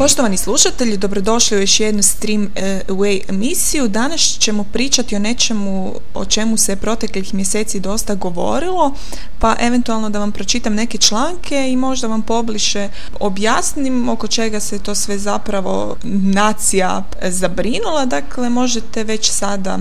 Poštovani slušatelji, dobrodošli u još jednu Stream Away emisiju. Danas ćemo pričati o nečemu o čemu se proteklih mjeseci dosta govorilo, pa eventualno da vam pročitam neke članke i možda vam pobliše objasnim oko čega se to sve zapravo nacija zabrinula. Dakle, možete već sada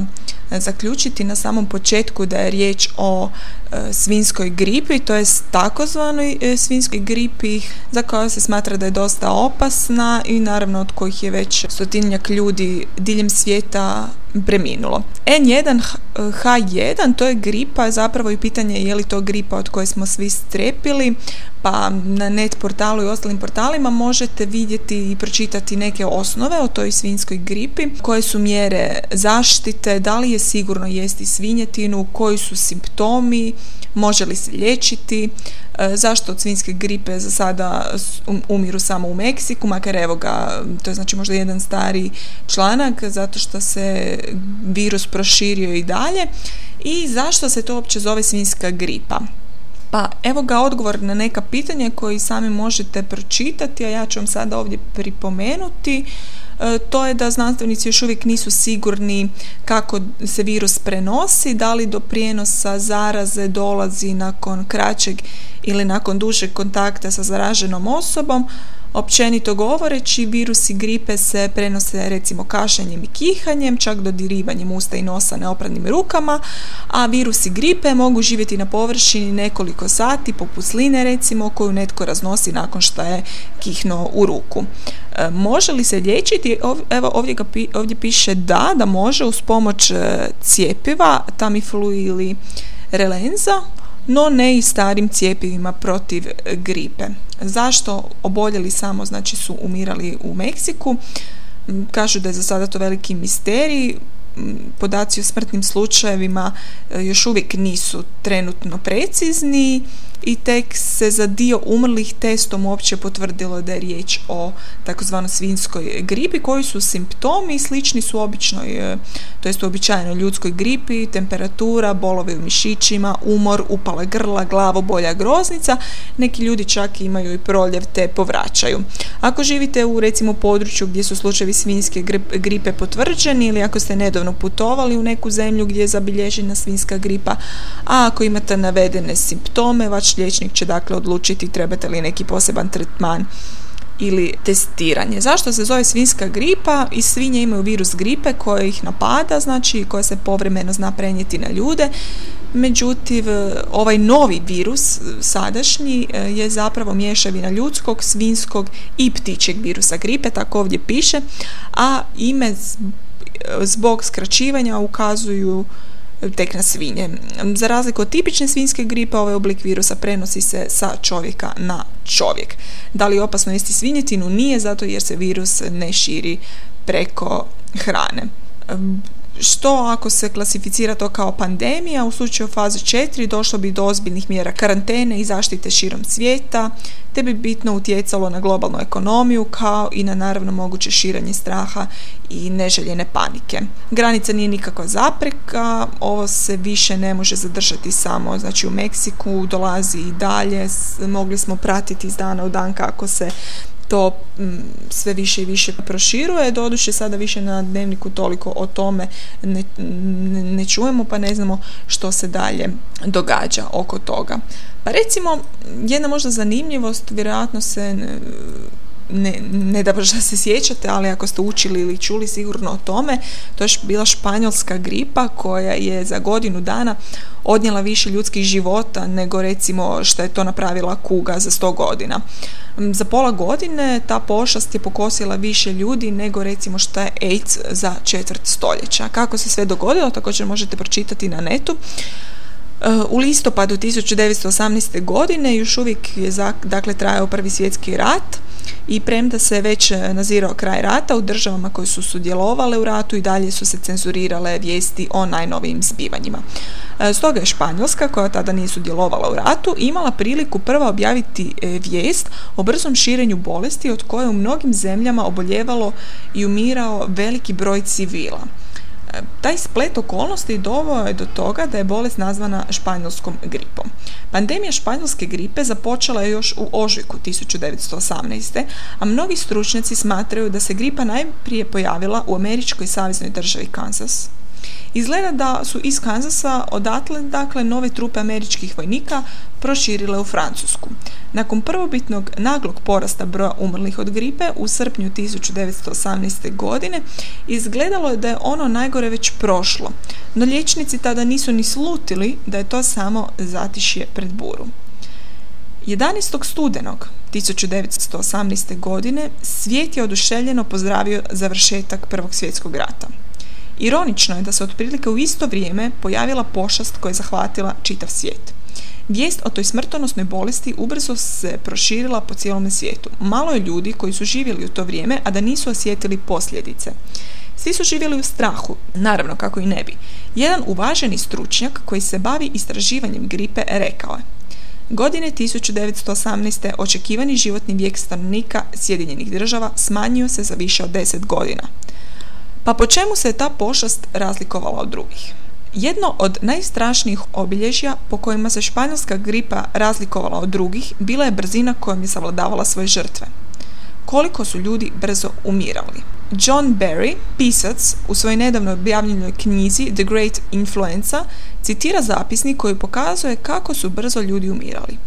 zaključiti na samom početku da je riječ o e, svinskoj gripi, to je takozvanoj e, svinskoj gripi za koju se smatra da je dosta opasna i naravno od kojih je već stotinjak ljudi diljem svijeta preminulo. N1H1 to je gripa, zapravo i pitanje je li to gripa od koje smo svi strepili, pa na net portalu i ostalim portalima možete vidjeti i pročitati neke osnove o toj svinskoj gripi, koje su mjere zaštite, da li je sigurno jesti svinjetinu, koji su simptomi, može li se liječiti, e, zašto od svinjske gripe za sada um, umiru samo u Meksiku, makar evo ga, to je znači možda jedan stari članak, zato što se virus proširio i dalje i zašto se to uopće zove svinjska gripa. Pa evo ga odgovor na neka pitanja koji sami možete pročitati, a ja ću vam sada ovdje pripomenuti. E, to je da znanstvenici još uvijek nisu sigurni kako se virus prenosi, da li do prijenosa zaraze dolazi nakon kraćeg ili nakon dužeg kontakta sa zaraženom osobom, Općenito govoreći, virusi gripe se prenose recimo kašanjem i kihanjem, čak dodirivanjem usta i nosa neopranim rukama, a virusi gripe mogu živjeti na površini nekoliko sati, poput sline recimo, koju netko raznosi nakon što je kihno u ruku. E, može li se liječiti? Evo ovdje, ga, ovdje piše da, da može uz pomoć e, cijepiva, Tamiflu ili Relenza, no ne i starim cijepivima protiv gripe. Zašto oboljeli samo znači su umirali u Meksiku? Kažu da je za sada to veliki misterij, podaci o smrtnim slučajevima e, još uvijek nisu trenutno precizni i tek se za dio umrlih testom uopće potvrdilo da je riječ o takozvanoj svinskoj gripi koji su simptomi slični su običnoj, e, to jest uobičajenoj ljudskoj gripi, temperatura, bolovi u mišićima, umor, upale grla, glavobolja, groznica. Neki ljudi čak imaju i proljev te povraćaju. Ako živite u recimo području gdje su slučajevi svinjske gripe potvrđeni ili ako ste nedavno putovali u neku zemlju gdje je zabilježena svinska gripa, a ako imate navedene simptome, vaš liječnik će dakle odlučiti trebate li neki poseban tretman ili testiranje. Zašto se zove svinska gripa? I svinje imaju virus gripe koja ih napada, znači koja se povremeno zna prenijeti na ljude. Međutim, ovaj novi virus, sadašnji, je zapravo mješavina ljudskog, svinskog i ptičeg virusa gripe, tako ovdje piše, a ime zbog skraćivanja ukazuju tek na svinje. Za razliku od tipične svinjske gripe, ovaj oblik virusa prenosi se sa čovjeka na čovjek. Da li je opasno jesti svinjetinu? Nije, zato jer se virus ne širi preko hrane. Što ako se klasificira to kao pandemija, u slučaju faze 4 došlo bi do ozbiljnih mjera karantene i zaštite širom svijeta, te bi bitno utjecalo na globalnu ekonomiju kao i na naravno moguće širenje straha i neželjene panike. Granica nije nikakva zapreka, ovo se više ne može zadržati samo znači u Meksiku, dolazi i dalje, mogli smo pratiti iz dana u dan kako se to mm, sve više i više proširuje. Doduše sada više na dnevniku toliko o tome ne, ne čujemo pa ne znamo što se dalje događa oko toga. Pa recimo jedna možda zanimljivost, vjerojatno se ne, ne da baš da se sjećate, ali ako ste učili ili čuli sigurno o tome, to je bila španjolska gripa koja je za godinu dana odnijela više ljudskih života nego recimo što je to napravila kuga za sto godina. Za pola godine ta pošast je pokosila više ljudi nego recimo što je AIDS za četvrt stoljeća. Kako se sve dogodilo, također možete pročitati na netu. U listopadu 1918. godine još uvijek je dakle trajao prvi svjetski rat i premda se već nazirao kraj rata u državama koje su sudjelovale u ratu i dalje su se cenzurirale vijesti o najnovijim zbivanjima. E, stoga je Španjolska, koja tada nije sudjelovala u ratu, imala priliku prva objaviti e, vijest o brzom širenju bolesti od koje u mnogim zemljama oboljevalo i umirao veliki broj civila. Taj splet okolnosti doveo je do toga da je bolest nazvana španjolskom gripom. Pandemija španjolske gripe započela je još u ožujku 1918. a mnogi stručnjaci smatraju da se gripa najprije pojavila u američkoj saveznoj državi Kansas, Izgleda da su iz Kanzasa odatle, dakle, nove trupe američkih vojnika proširile u Francusku. Nakon prvobitnog naglog porasta broja umrlih od gripe u srpnju 1918. godine izgledalo je da je ono najgore već prošlo, no liječnici tada nisu ni slutili da je to samo zatišje pred buru. 11. studenog 1918. godine svijet je oduševljeno pozdravio završetak Prvog svjetskog rata. Ironično je da se otprilike u isto vrijeme pojavila pošast koja je zahvatila čitav svijet. Vijest o toj smrtonosnoj bolesti ubrzo se proširila po cijelom svijetu. Malo je ljudi koji su živjeli u to vrijeme, a da nisu osjetili posljedice. Svi su živjeli u strahu, naravno kako i ne bi. Jedan uvaženi stručnjak koji se bavi istraživanjem gripe rekao je Godine 1918. očekivani životni vijek stanovnika Sjedinjenih država smanjio se za više od 10 godina. Pa po čemu se je ta pošast razlikovala od drugih? Jedno od najstrašnijih obilježja po kojima se španjolska gripa razlikovala od drugih bila je brzina kojom je savladavala svoje žrtve. Koliko su ljudi brzo umirali. John Barry, pisac, u svojoj nedavno objavljenoj knjizi The Great Influenza, citira zapisnik koji pokazuje kako su brzo ljudi umirali.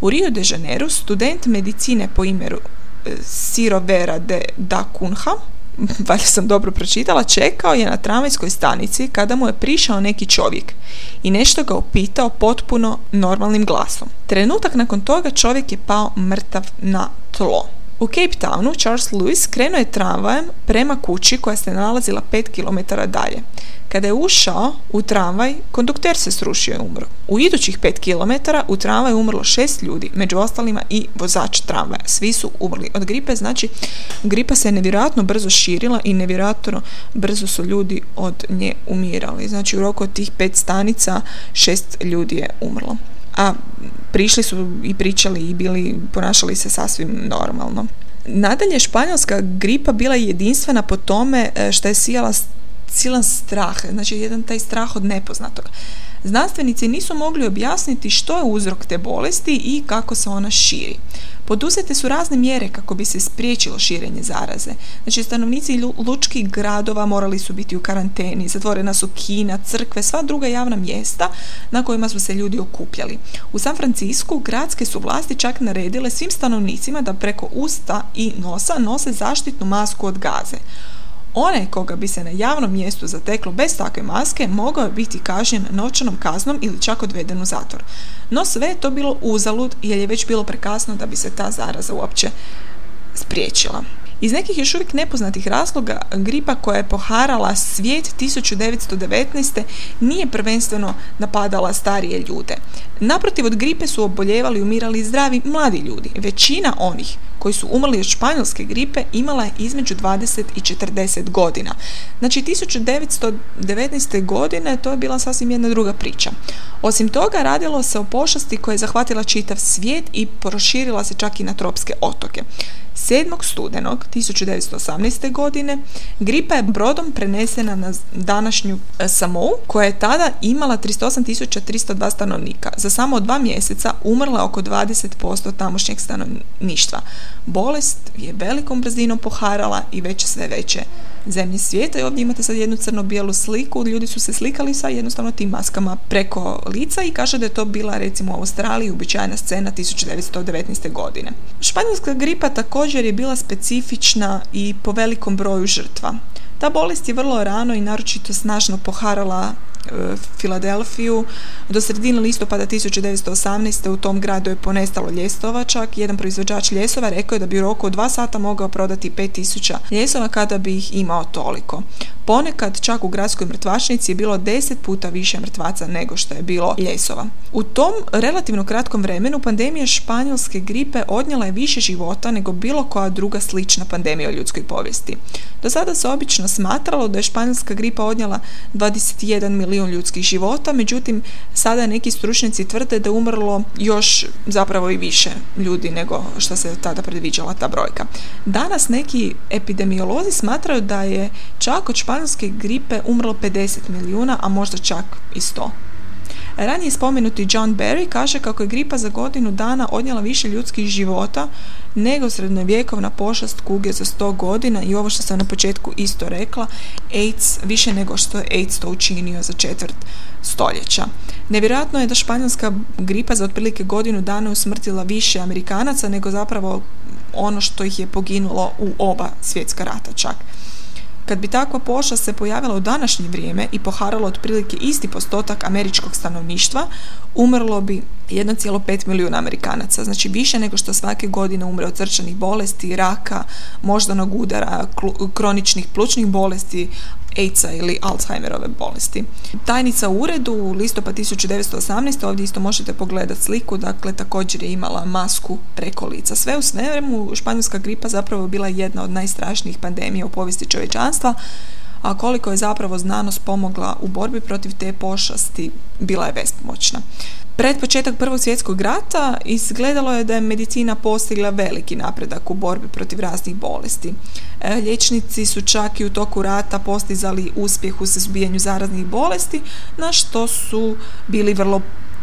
U Rio de Janeiro student medicine po imenu e, Ciro Vera de da Cunha valjda sam dobro pročitala, čekao je na tramvajskoj stanici kada mu je prišao neki čovjek i nešto ga opitao potpuno normalnim glasom. Trenutak nakon toga čovjek je pao mrtav na tlo. U Cape Townu Charles Lewis krenuo je tramvajem prema kući koja se nalazila 5 km dalje. Kada je ušao u tramvaj, kondukter se srušio i umro. U idućih 5 km u tramvaju umrlo šest ljudi, među ostalima i vozač tramvaja. Svi su umrli od gripe, znači gripa se nevjerojatno brzo širila i nevjerojatno brzo su ljudi od nje umirali. Znači u roku od tih pet stanica šest ljudi je umrlo a prišli su i pričali i bili, ponašali se sasvim normalno. Nadalje, španjolska gripa bila je jedinstvena po tome e, što je sijala silan strah, znači jedan taj strah od nepoznatog. Znanstvenici nisu mogli objasniti što je uzrok te bolesti i kako se ona širi. Poduzete su razne mjere kako bi se spriječilo širenje zaraze. Znači, stanovnici lučkih gradova morali su biti u karanteni, zatvorena su kina, crkve, sva druga javna mjesta na kojima su se ljudi okupljali. U San Francisku gradske su vlasti čak naredile svim stanovnicima da preko usta i nosa nose zaštitnu masku od gaze. Onaj koga bi se na javnom mjestu zateklo bez takve maske mogao je biti kažnjen novčanom kaznom ili čak odveden u zatvor. No sve je to bilo uzalud jer je već bilo prekasno da bi se ta zaraza uopće spriječila. Iz nekih još uvijek nepoznatih razloga gripa koja je poharala svijet 1919. nije prvenstveno napadala starije ljude. Naprotiv od gripe su oboljevali i umirali zdravi mladi ljudi. Većina onih koji su umrli od španjolske gripe imala je između 20 i 40 godina. Znači 1919. godine to je bila sasvim jedna druga priča. Osim toga radilo se o pošasti koja je zahvatila čitav svijet i proširila se čak i na tropske otoke. 7. studenog 1918. godine gripa je brodom prenesena na današnju e, Samou koja je tada imala 38.302 stanovnika. Za samo dva mjeseca umrla oko 20% tamošnjeg stanovništva. Bolest je velikom brzinom poharala i već sve veće zemlje svijeta i ovdje imate sad jednu crno-bijelu sliku, ljudi su se slikali sa jednostavno tim maskama preko lica i kaže da je to bila recimo u Australiji uobičajena scena 1919. godine. Španjolska gripa također je bila specifična i po velikom broju žrtva. Ta bolest je vrlo rano i naročito snažno poharala Filadelfiju. Do sredine listopada 1918. u tom gradu je ponestalo ljesova čak. Jedan proizvođač ljesova rekao je da bi u roku od dva sata mogao prodati 5000 ljesova kada bi ih imao toliko. Ponekad čak u gradskoj mrtvačnici je bilo deset puta više mrtvaca nego što je bilo ljesova. U tom relativno kratkom vremenu pandemija španjolske gripe odnijela je više života nego bilo koja druga slična pandemija u ljudskoj povijesti. Do sada se obično smatralo da je španjolska gripa odnijela 21 milijun ljudskih života, međutim sada neki stručnjaci tvrde da je umrlo još zapravo i više ljudi nego što se tada predviđala ta brojka. Danas neki epidemiolozi smatraju da je čak od španjolske gripe umrlo 50 milijuna, a možda čak i 100. Ranije spomenuti John Barry kaže kako je gripa za godinu dana odnijela više ljudskih života nego srednjovjekovna pošast kuge za 100 godina i ovo što sam na početku isto rekla, AIDS više nego što je AIDS to učinio za četvrt stoljeća. Nevjerojatno je da španjolska gripa za otprilike godinu dana usmrtila više Amerikanaca nego zapravo ono što ih je poginulo u oba svjetska rata čak. Kad bi takva pošast se pojavila u današnje vrijeme i poharalo otprilike isti postotak američkog stanovništva, umrlo bi 1,5 milijuna Amerikanaca, znači više nego što svake godine umre od srčanih bolesti, raka, moždanog udara, kroničnih plućnih bolesti, AIDS-a ili Alzheimerove bolesti. Tajnica u uredu listopad 1918. ovdje isto možete pogledati sliku, dakle također je imala masku preko lica. Sve u svemu španjolska gripa zapravo bila jedna od najstrašnijih pandemija u povijesti čovječanstva, a koliko je zapravo znanost pomogla u borbi protiv te pošasti, bila je bespomoćna. Pred početak Prvog svjetskog rata izgledalo je da je medicina postigla veliki napredak u borbi protiv raznih bolesti. E, liječnici su čak i u toku rata postizali uspjeh u suzbijanju zaraznih bolesti, na što su bili vrlo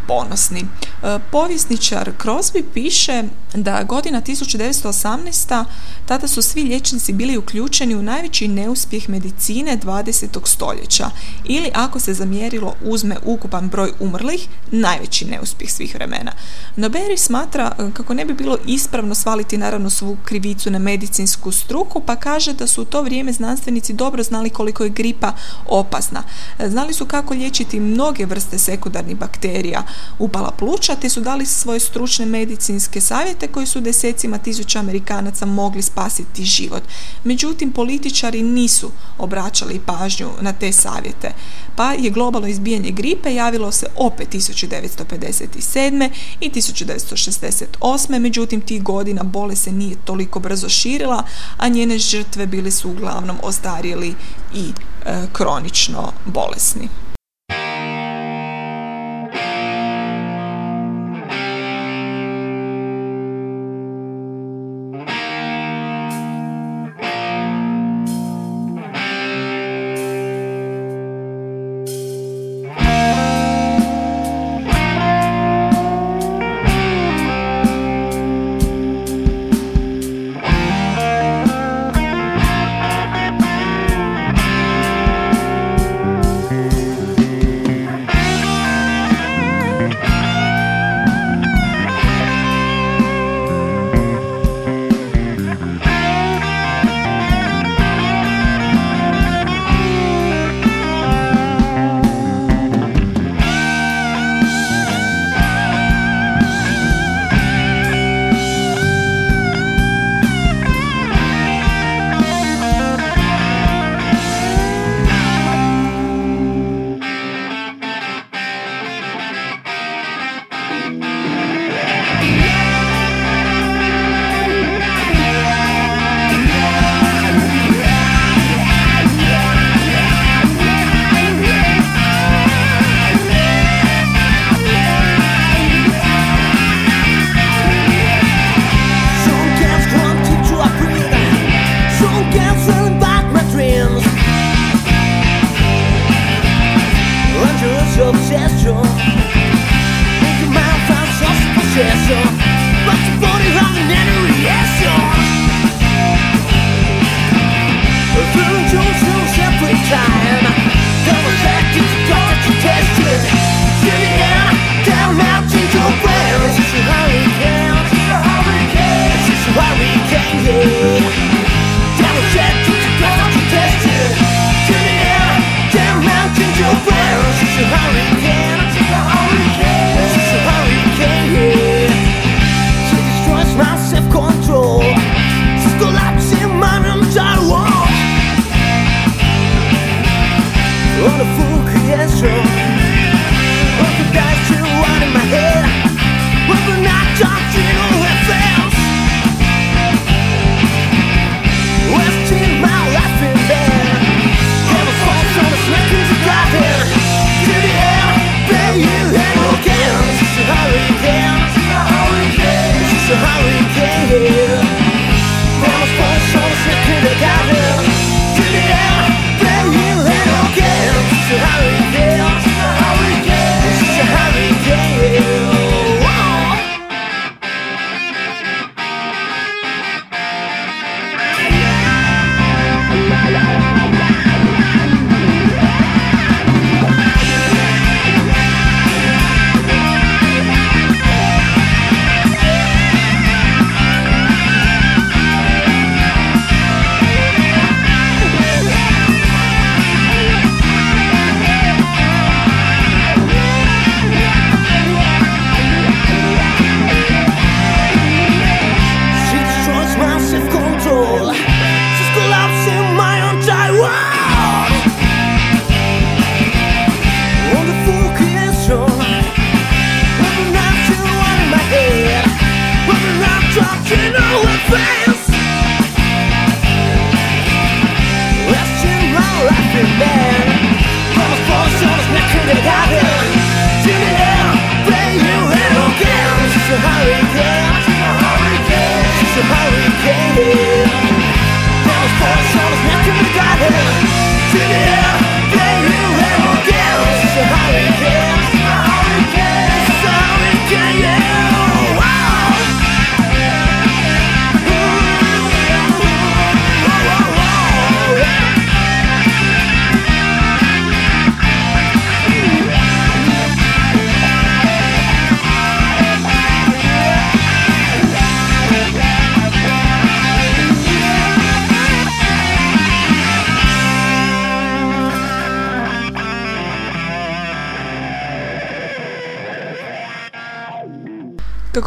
ponosni. E, povjesničar Crosby piše da godina 1918. tada su svi liječnici bili uključeni u najveći neuspjeh medicine 20. stoljeća ili ako se zamjerilo uzme ukupan broj umrlih, najveći neuspjeh svih vremena. No Berry smatra e, kako ne bi bilo ispravno svaliti naravno svu krivicu na medicinsku struku pa kaže da su u to vrijeme znanstvenici dobro znali koliko je gripa opasna. E, znali su kako liječiti mnoge vrste sekundarnih bakterija, upala pluća, te su dali svoje stručne medicinske savjete koji su desecima tisuća Amerikanaca mogli spasiti život. Međutim, političari nisu obraćali pažnju na te savjete, pa je globalno izbijanje gripe javilo se opet 1957. i 1968. Međutim, tih godina bole se nije toliko brzo širila, a njene žrtve bili su uglavnom ostarjeli i e, kronično bolesni.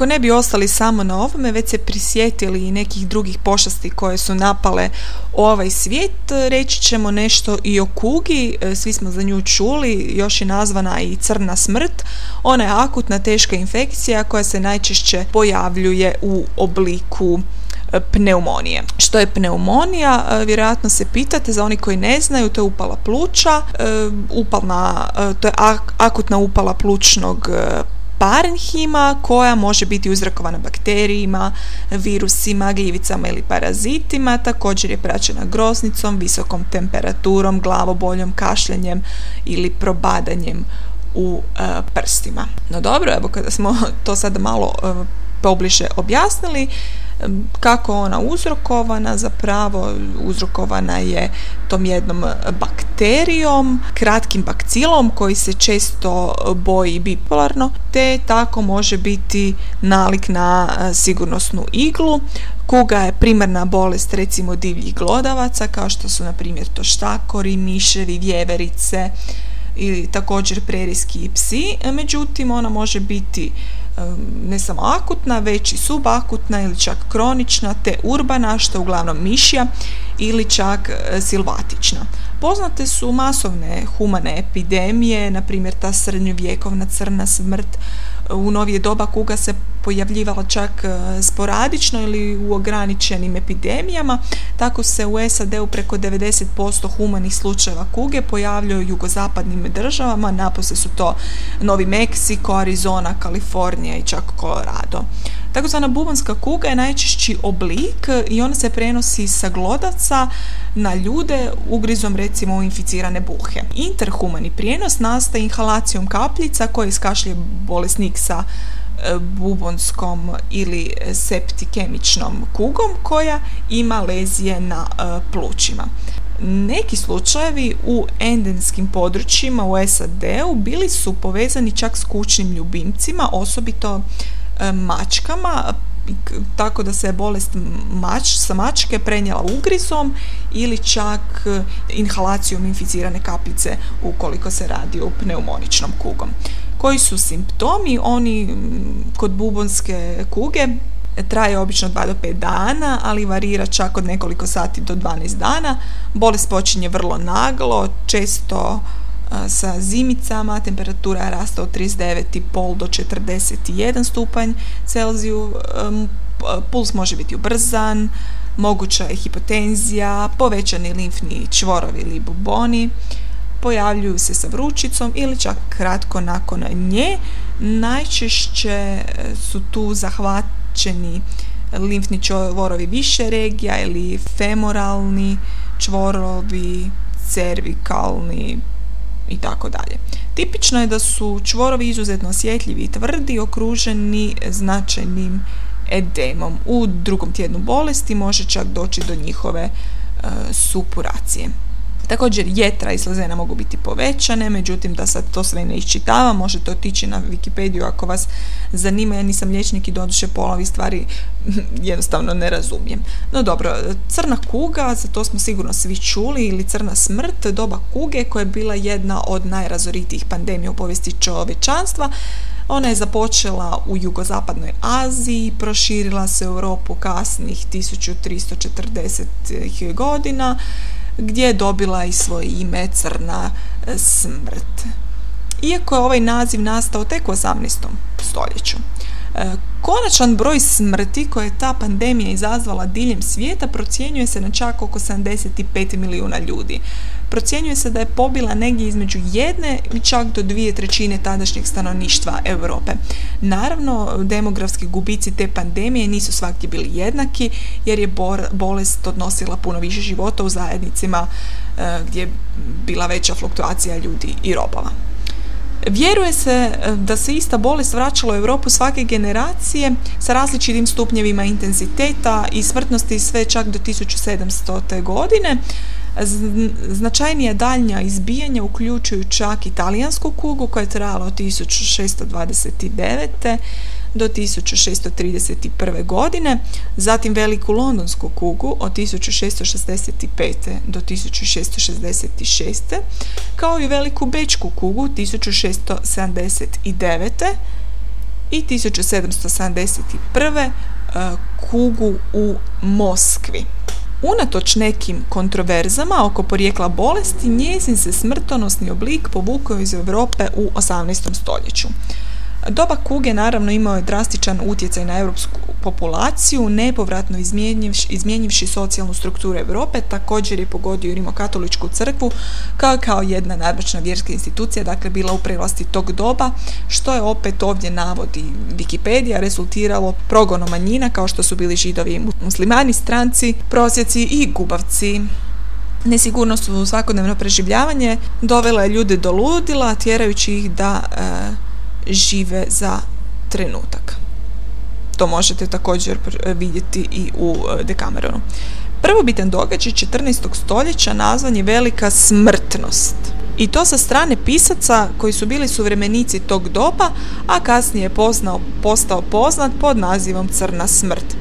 Kako ne bi ostali samo na ovome, već se prisjetili i nekih drugih pošasti koje su napale ovaj svijet, reći ćemo nešto i o kugi, e, svi smo za nju čuli, još je nazvana i crna smrt. Ona je akutna teška infekcija koja se najčešće pojavljuje u obliku e, pneumonije. Što je pneumonija? E, vjerojatno se pitate, za oni koji ne znaju, to je upala pluća, upalna, to je akutna upala plućnog parenhima koja može biti uzrokovana bakterijima, virusima, gljivicama ili parazitima, također je praćena groznicom, visokom temperaturom, glavoboljom, kašljanjem ili probadanjem u e, prstima. No dobro, evo kada smo to sada malo e, pobliže objasnili, kako ona uzrokovana, zapravo uzrokovana je tom jednom bakterijom, kratkim bakcilom koji se često boji bipolarno, te tako može biti nalik na e, sigurnosnu iglu. Kuga je primarna bolest recimo divljih glodavaca kao što su na primjer to štakori, miševi, vjeverice ili također prerijski psi, međutim ona može biti ne samo akutna, već i subakutna ili čak kronična, te urbana, što je uglavnom mišja ili čak e, silvatična. Poznate su masovne humane epidemije, na primjer ta srednjovjekovna crna smrt, u novije doba kuga se pojavljivala čak e, sporadično ili u ograničenim epidemijama. Tako se u SAD-u preko 90% humanih slučajeva kuge pojavljaju u jugozapadnim državama, napose su to Novi Meksiko, Arizona, Kalifornija i čak Colorado. Takozvana bubonska kuga je najčešći oblik i ona se prenosi sa glodaca na ljude ugrizom recimo inficirane buhe. Interhumani prijenos nastaje inhalacijom kapljica koje iskašlje bolesnik sa e, bubonskom ili septikemičnom kugom koja ima lezije na e, plućima. Neki slučajevi u endenskim područjima u SAD-u bili su povezani čak s kućnim ljubimcima, osobito mačkama tako da se bolest mač, sa mačke prenijela ugrizom ili čak e, inhalacijom inficirane kapljice ukoliko se radi o pneumoničnom kugom. Koji su simptomi? Oni kod bubonske kuge traje obično 2 do 5 dana, ali varira čak od nekoliko sati do 12 dana. Bolest počinje vrlo naglo, često sa zimicama, temperatura rasta od 39,5 do 41 stupanj Celziju, puls može biti ubrzan, moguća je hipotenzija, povećani limfni čvorovi ili buboni, pojavljuju se sa vrućicom ili čak kratko nakon nje. Najčešće e, su tu zahvaćeni limfni čvorovi više regija ili femoralni čvorovi, cervikalni, i tako dalje. Tipično je da su čvorovi izuzetno osjetljivi i tvrdi, okruženi značajnim edemom. U drugom tjednu bolesti može čak doći do njihove e, supuracije. Također jetra i slezena mogu biti povećane, međutim da sad to sve ne iščitavam, možete otići na Wikipediju ako vas zanima, ja nisam liječnik i doduše polovi stvari jednostavno ne razumijem. No dobro, crna kuga, za to smo sigurno svi čuli, ili crna smrt, doba kuge koja je bila jedna od najrazoritijih pandemija u povijesti čovječanstva, ona je započela u jugozapadnoj Aziji, proširila se u Europu kasnih 1340 godina, gdje je dobila i svoje ime Crna smrt. Iako je ovaj naziv nastao tek u 18. stoljeću. Konačan broj smrti koje je ta pandemija izazvala diljem svijeta procjenjuje se na čak oko 75 milijuna ljudi. Procjenjuje se da je pobila negdje između jedne i čak do dvije trećine tadašnjeg stanovništva Europe. Naravno, demografski gubici te pandemije nisu svakdje bili jednaki jer je bolest odnosila puno više života u zajednicima e, gdje je bila veća fluktuacija ljudi i robova. Vjeruje se e, da se ista bolest vraćala u Europu svake generacije sa različitim stupnjevima intenziteta i smrtnosti sve čak do 1700. godine. Značajnija daljnja izbijanja uključuju čak italijansku kugu koja je trajala od 1629 do 1631. godine, zatim veliku londonsku kugu od 1665. do 1666. kao i veliku bečku kugu 1679. i 1771. E, kugu u Moskvi. Unatoč nekim kontroverzama oko porijekla bolesti, njezin se smrtonosni oblik povukao iz Europe u 18. stoljeću. Doba kuge naravno imao je drastičan utjecaj na europsku populaciju, nepovratno izmijenjivši socijalnu strukturu Europe, također je pogodio rimokatoličku crkvu kao kao jedna nadmoćna vjerska institucija, dakle bila u prevlasti tog doba, što je opet ovdje navodi Wikipedia rezultiralo progonom manjina kao što su bili židovi muslimani, stranci, prosjeci i gubavci. Nesigurnost u svakodnevno preživljavanje dovela je ljude do ludila, tjerajući ih da e, žive za trenutak. To možete također vidjeti i u e, Dekameronu. Prvobitan događaj 14. stoljeća nazvan je velika smrtnost. I to sa strane pisaca koji su bili suvremenici tog doba, a kasnije je postao poznat pod nazivom Crna smrt.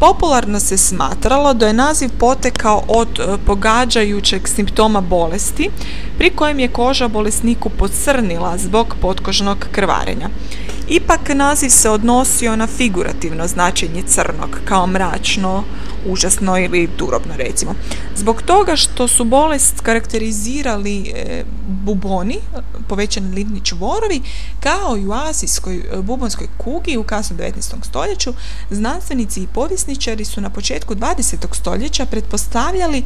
Popularno se smatralo da je naziv potekao od e, pogađajućeg simptoma bolesti pri kojem je koža bolesniku pocrnila zbog potkožnog krvarenja. Ipak naziv se odnosio na figurativno značenje crnog, kao mračno, užasno ili turobno recimo. Zbog toga što su bolest karakterizirali e, buboni, povećani livni čvorovi, kao i u azijskoj e, bubonskoj kugi u kasnom 19. stoljeću, znanstvenici i povjesničari su na početku 20. stoljeća pretpostavljali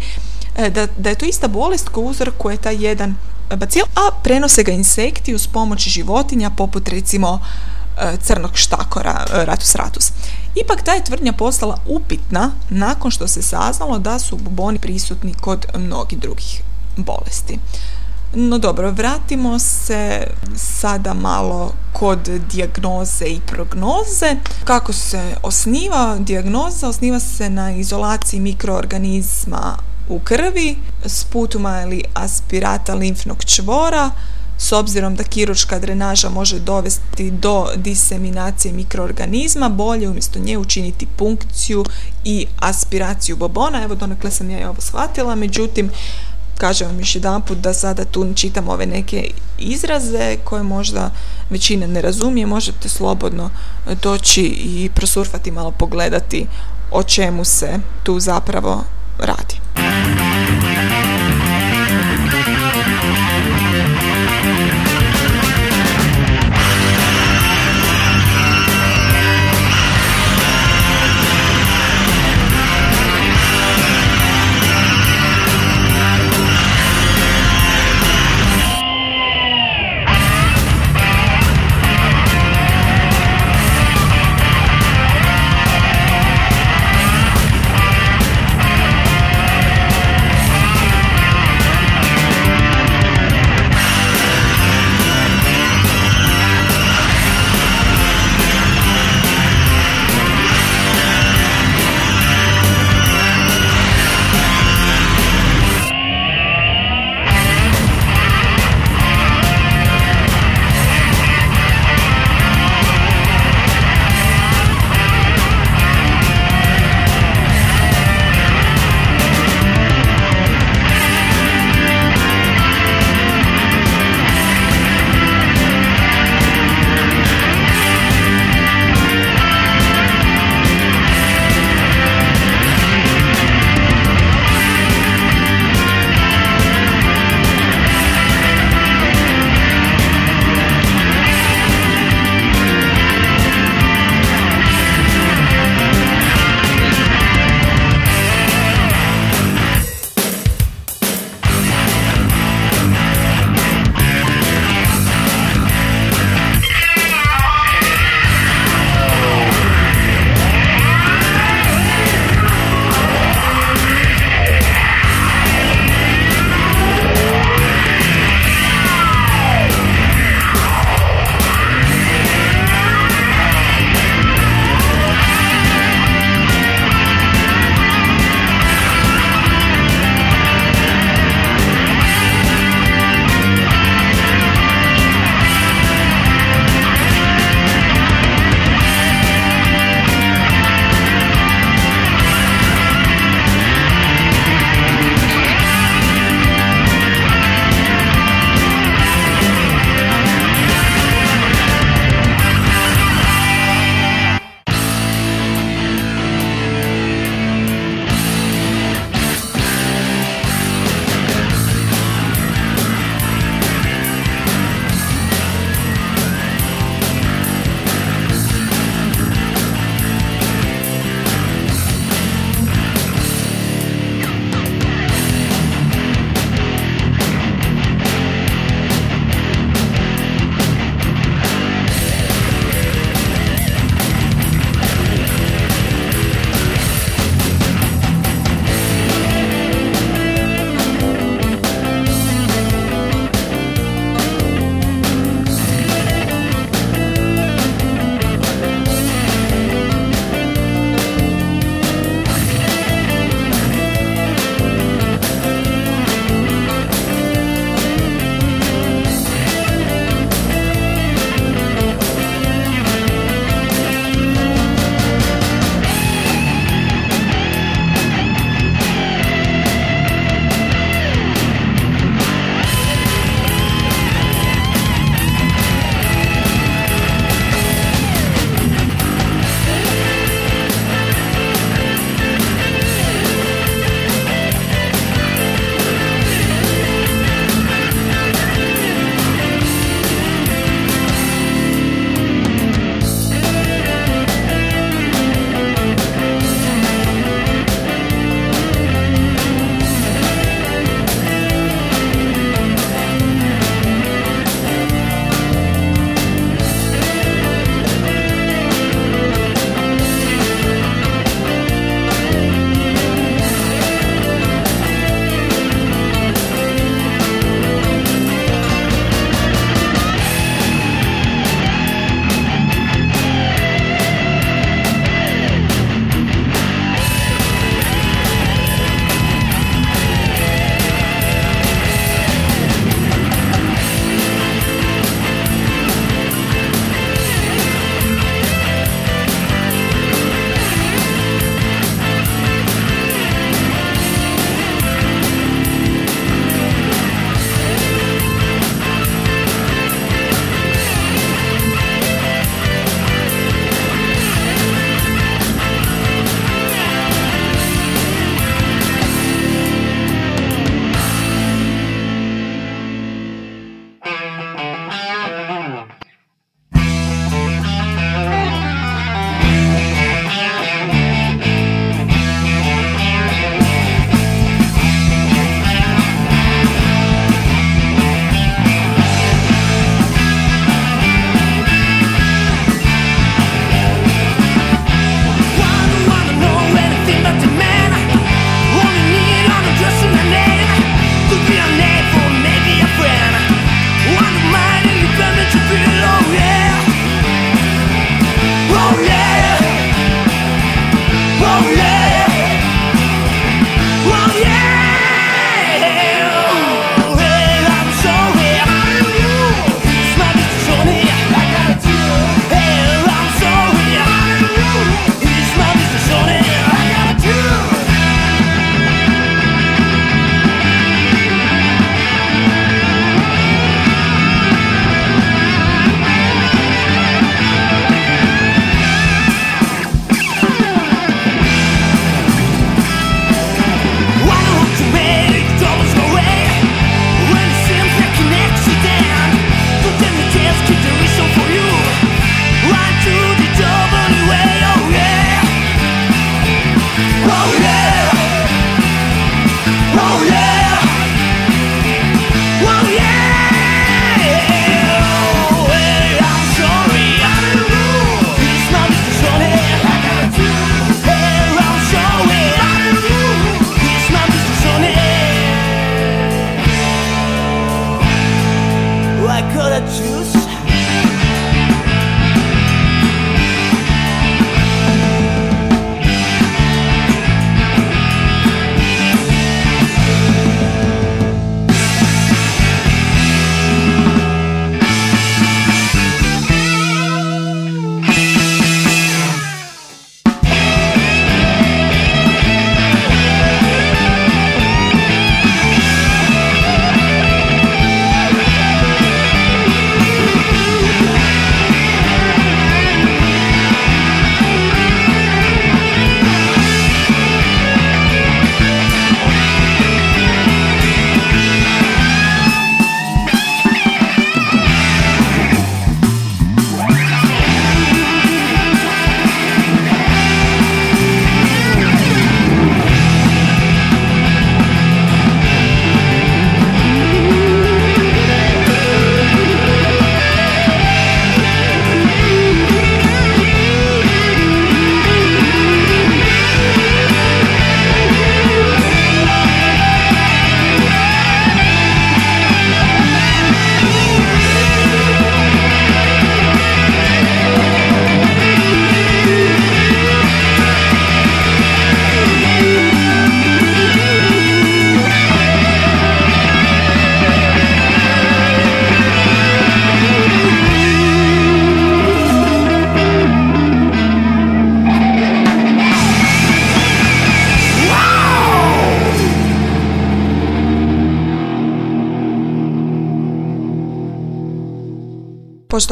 e, da, da je to ista bolest koja uzrokuje taj jedan bacil, a prenose ga insekti uz pomoć životinja poput recimo crnog štakora e, Ratus Ratus. Ipak ta je tvrdnja postala upitna nakon što se saznalo da su buboni prisutni kod mnogih drugih bolesti. No dobro, vratimo se sada malo kod dijagnoze i prognoze. Kako se osniva dijagnoza? Osniva se na izolaciji mikroorganizma u krvi, sputuma ili aspirata limfnog čvora, s obzirom da kiručka drenaža može dovesti do diseminacije mikroorganizma, bolje umjesto nje učiniti punkciju i aspiraciju bobona. Evo donekle sam ja i ovo shvatila, međutim, kažem vam još jedan put da sada tu čitam ove neke izraze koje možda većina ne razumije, možete slobodno doći i prosurfati malo pogledati o čemu se tu zapravo radi.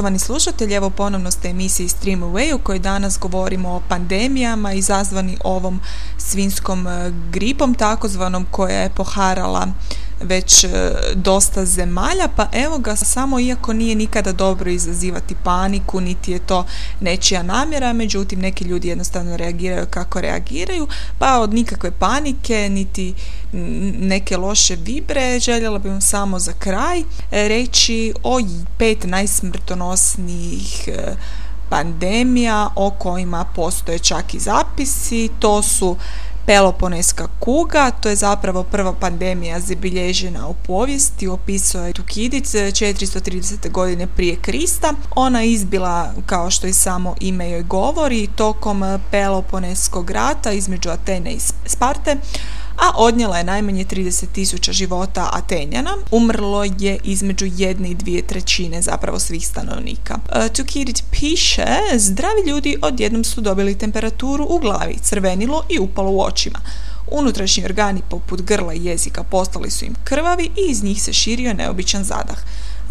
Poštovani slušatelji, evo ponovno ste emisiji Stream Away u kojoj danas govorimo o pandemijama izazvani ovom svinskom e, gripom takozvanom koja je poharala već e, dosta zemalja, pa evo ga samo iako nije nikada dobro izazivati paniku, niti je to nečija namjera, međutim neki ljudi jednostavno reagiraju kako reagiraju, pa od nikakve panike, niti neke loše vibre, željela bih vam samo za kraj reći o pet najsmrtonosnijih e, pandemija o kojima postoje čak i zapisi, to su Peloponeska kuga, to je zapravo prva pandemija zabilježena u povijesti, opisao je Tukidic 430. godine prije Krista. Ona izbila, kao što i samo ime joj govori, tokom Peloponeskog rata između Atene i Sparte, a odnijela je najmanje 30.000 života Atenjana. Umrlo je između jedne i dvije trećine zapravo svih stanovnika. E, Tukidic piše, zdravi ljudi odjednom su dobili temperaturu u glavi, crvenilo i upalo u očima. Unutrašnji organi poput grla i jezika postali su im krvavi i iz njih se širio neobičan zadah.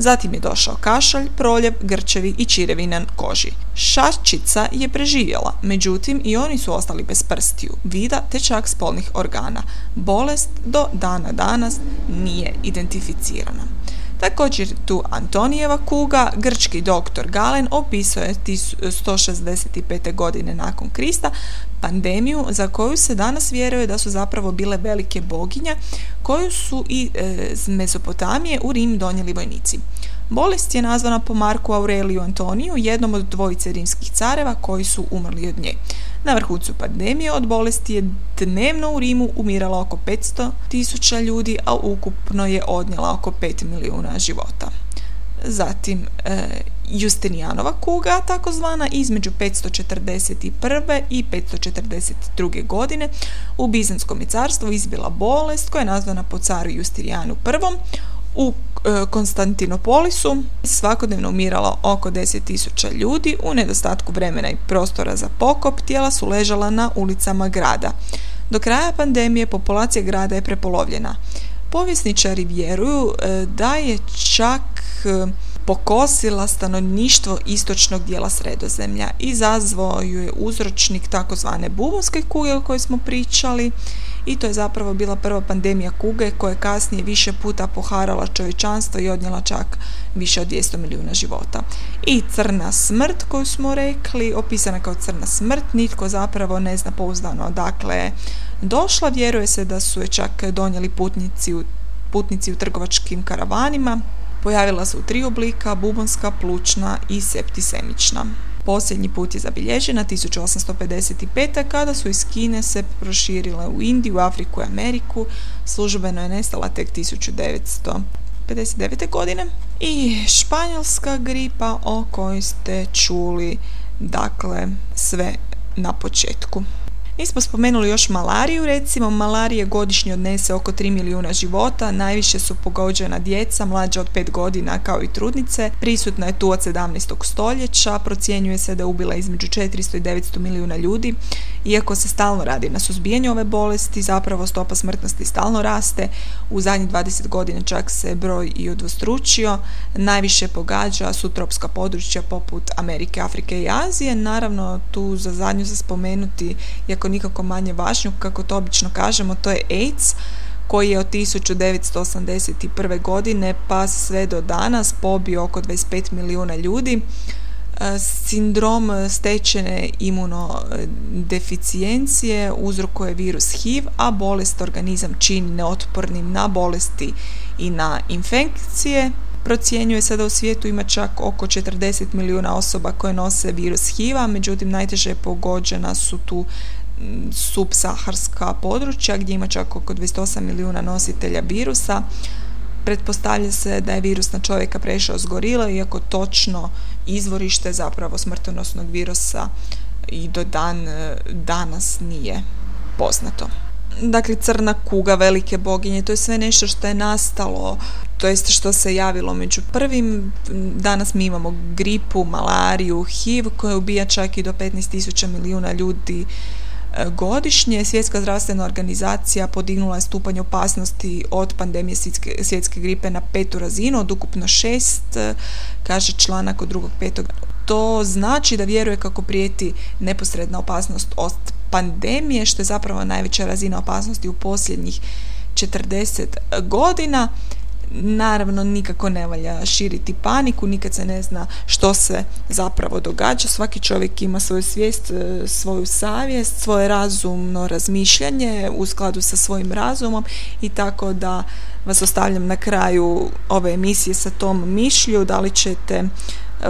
Zatim je došao kašalj, proljev, grčevi i čirevi na koži. Šačica je preživjela, međutim i oni su ostali bez prstiju, vida te čak spolnih organa. Bolest do dana danas nije identificirana. Također tu Antonijeva kuga, grčki doktor Galen opisao je 165. godine nakon Krista pandemiju za koju se danas vjeruje da su zapravo bile velike boginje koju su i e, iz Mezopotamije u Rim donijeli vojnici. Bolest je nazvana po Marku Aureliju Antoniju, jednom od dvojice rimskih careva koji su umrli od nje. Na vrhuncu pandemije od bolesti je dnevno u Rimu umiralo oko 500 tisuća ljudi, a ukupno je odnijela oko 5 milijuna života. Zatim e, Justinijanova kuga, takozvana, između 541. i 542. godine u Bizanskom carstvu izbila bolest koja je nazvana po caru Justinijanu I. U e, Konstantinopolisu svakodnevno umiralo oko 10.000 ljudi, u nedostatku vremena i prostora za pokop tijela su ležala na ulicama grada. Do kraja pandemije populacija grada je prepolovljena. Povjesničari vjeruju e, da je čak e, pokosila stanovništvo istočnog dijela sredozemlja. Izazvao ju je uzročnik takozvane bubonske kuge o kojoj smo pričali i to je zapravo bila prva pandemija kuge koja je kasnije više puta poharala čovječanstvo i odnijela čak više od 200 milijuna života. I crna smrt koju smo rekli, opisana kao crna smrt, nitko zapravo ne zna pouzdano dakle došla, vjeruje se da su je čak donijeli putnici u, putnici u trgovačkim karavanima, pojavila se u tri oblika, bubonska, plućna i septisemična. Posljednji put je zabilježena 1855. kada su iz Kine se proširile u Indiju, Afriku i Ameriku. Službeno je nestala tek 1959. godine. I španjolska gripa o kojoj ste čuli dakle sve na početku. Nismo spomenuli još malariju, recimo malarije godišnje odnese oko 3 milijuna života, najviše su pogođena djeca, mlađa od 5 godina kao i trudnice, prisutna je tu od 17. stoljeća, procjenjuje se da je ubila između 400 i 900 milijuna ljudi, iako se stalno radi na suzbijanju ove bolesti, zapravo stopa smrtnosti stalno raste, u zadnjih 20 godina čak se broj i udvostručio, najviše pogađa su tropska područja poput Amerike, Afrike i Azije, naravno tu za zadnju za spomenuti, iako nikako manje važnju, kako to obično kažemo, to je AIDS koji je od 1981. godine pa sve do danas pobio oko 25 milijuna ljudi. Sindrom stečene imunodeficijencije uzrokuje virus HIV, a bolest organizam čini neotpornim na bolesti i na infekcije. Procjenjuje se da u svijetu ima čak oko 40 milijuna osoba koje nose virus HIV-a, međutim najteže pogođena su tu subsaharska područja gdje ima čak oko 28 milijuna nositelja virusa. Pretpostavlja se da je virus na čovjeka prešao s gorila, iako točno izvorište zapravo smrtonosnog virusa i do dan danas nije poznato. Dakle, crna kuga, velike boginje, to je sve nešto što je nastalo, to jest što se javilo među prvim. Danas mi imamo gripu, malariju, HIV koja ubija čak i do 15.000 milijuna ljudi E, godišnje svjetska zdravstvena organizacija podignula je stupanj opasnosti od pandemije svjetske, svjetske gripe na petu razinu, od ukupno šest, kaže članak od drugog petog. To znači da vjeruje kako prijeti neposredna opasnost od pandemije, što je zapravo najveća razina opasnosti u posljednjih 40 godina. Naravno, nikako ne valja širiti paniku, nikad se ne zna što se zapravo događa. Svaki čovjek ima svoju svijest, e, svoju savjest, svoje razumno razmišljanje u skladu sa svojim razumom i tako da vas ostavljam na kraju ove emisije sa tom mišlju, da li ćete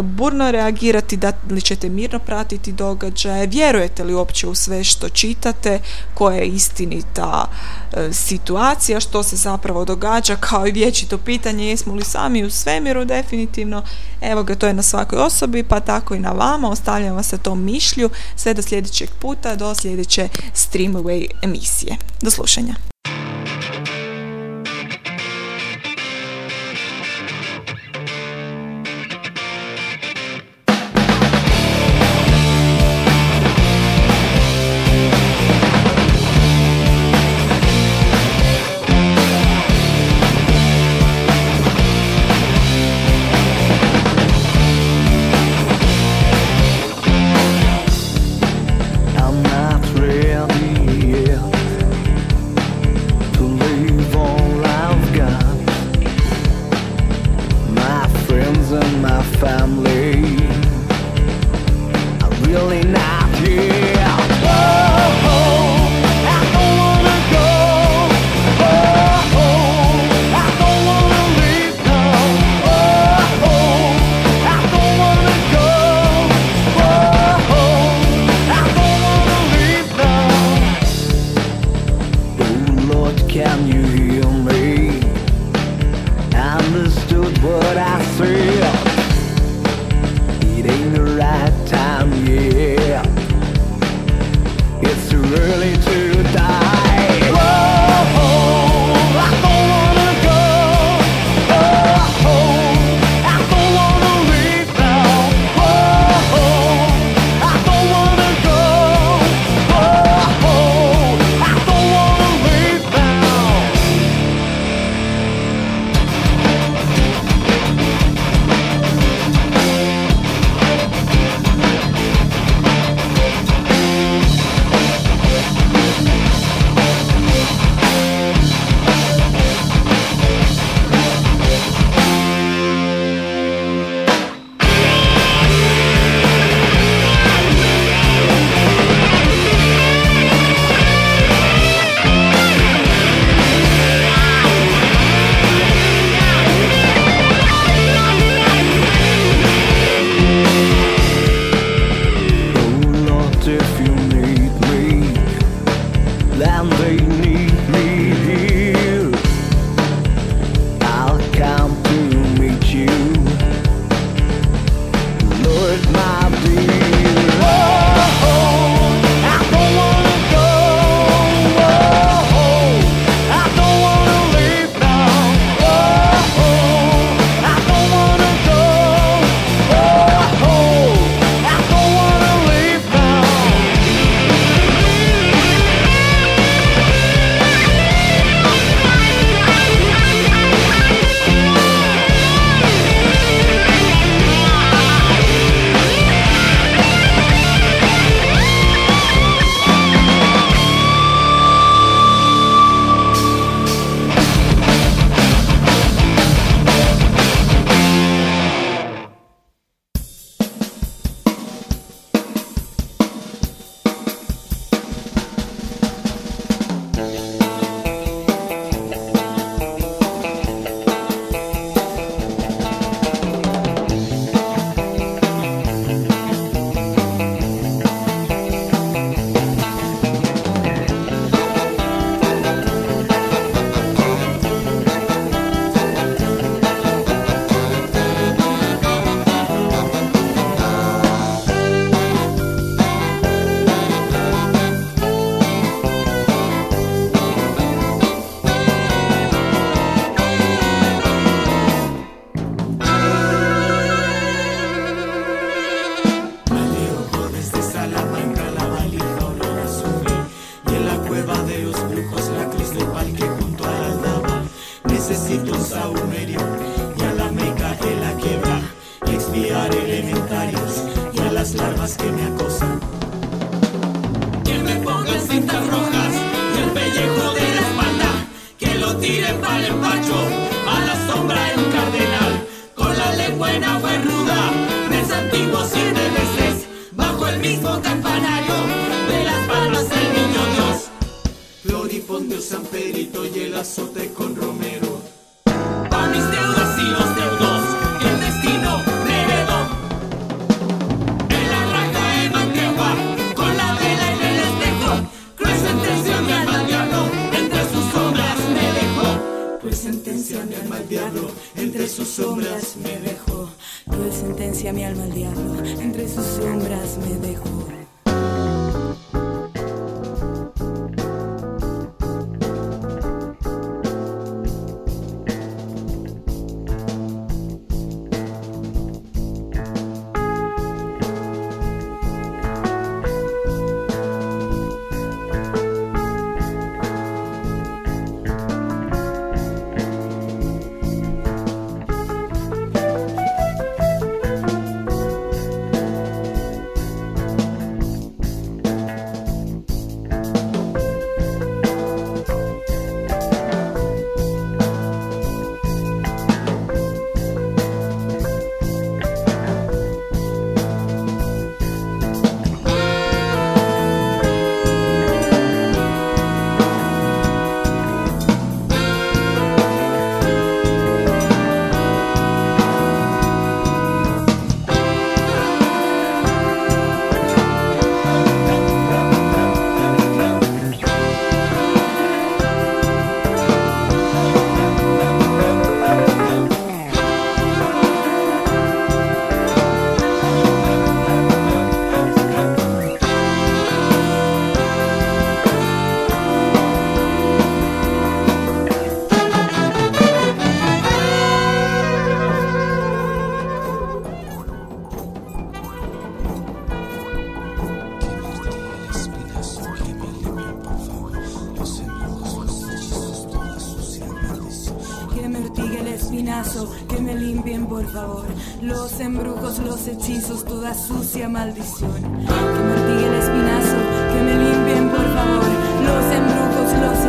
burno reagirati, da li ćete mirno pratiti događaje, vjerujete li uopće u sve što čitate, koja je istinita e, situacija, što se zapravo događa, kao i vječito pitanje jesmo li sami u svemiru? Definitivno, evo ga to je na svakoj osobi, pa tako i na vama, ostavljam vas sa tom mišlju, sve do sljedećeg puta, do sljedeće Streamaway emisije. Do slušanja. los hechizos, toda sucia maldición. Que me el espinazo, que me limpien por favor los embrujos, los hechizos.